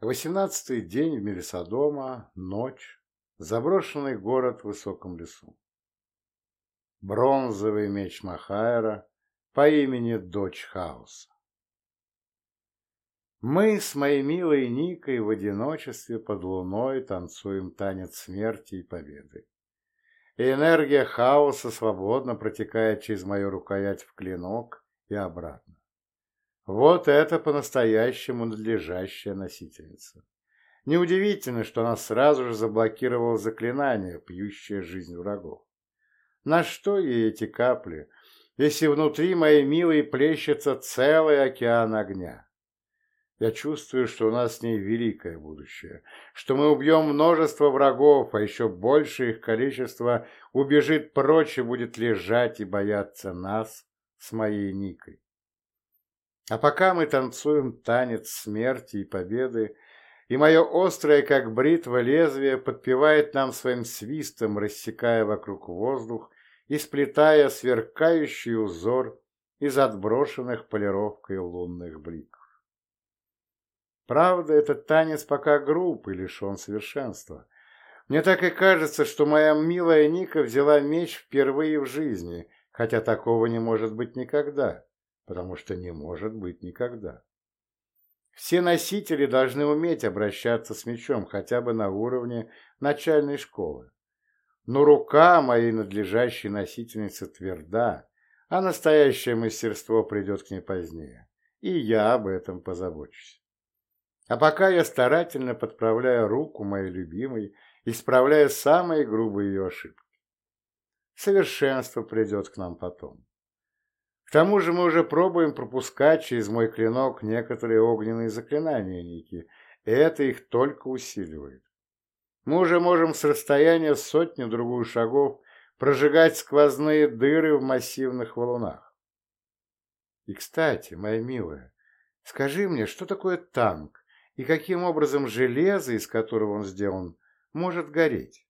Восемнадцатый день в Мелисодома, ночь, заброшенный город в высоком лесу. Бронзовый меч Махайра по имени Дочь Хаоса. Мы с моей милой Никой в одиночестве под луной танцуем танец смерти и победы. И энергия хаоса свободно протекает через мою рукоять в клинок и обратно. Вот это по-настоящему надлежащая носительница. Неудивительно, что она сразу же заблокировала заклинание, пьющее жизнь врагов. На что ей эти капли, если внутри моей милой плещется целый океан огня? Я чувствую, что у нас с ней великое будущее, что мы убьем множество врагов, а еще больше их количество убежит прочь и будет лежать и бояться нас с моей Никой. А пока мы танцуем танец смерти и победы, и мое острое, как бритва, лезвие подпевает нам своим свистом, рассекая вокруг воздух и сплетая сверкающий узор из отброшенных полировкой лунных бликов. Правда, этот танец пока груб и лишен совершенства. Мне так и кажется, что моя милая Ника взяла меч впервые в жизни, хотя такого не может быть никогда, потому что не может быть никогда. Все носители должны уметь обращаться с мечом хотя бы на уровне начальной школы. Но рука моей надлежащей носительницы тверда, а настоящее мастерство придет к ней позднее, и я об этом позабочусь. А пока я старательно подправляю руку моей любимой, исправляя самые грубые ее ошибки. Совершенство придет к нам потом. К тому же мы уже пробуем пропускать через мой клинок некоторые огненные заклинания Ники, и это их только усиливает. Мы уже можем с расстояния сотни-другую шагов прожигать сквозные дыры в массивных валунах. И, кстати, моя милая, скажи мне, что такое танк? и каким образом железо, из которого он сделан, может гореть.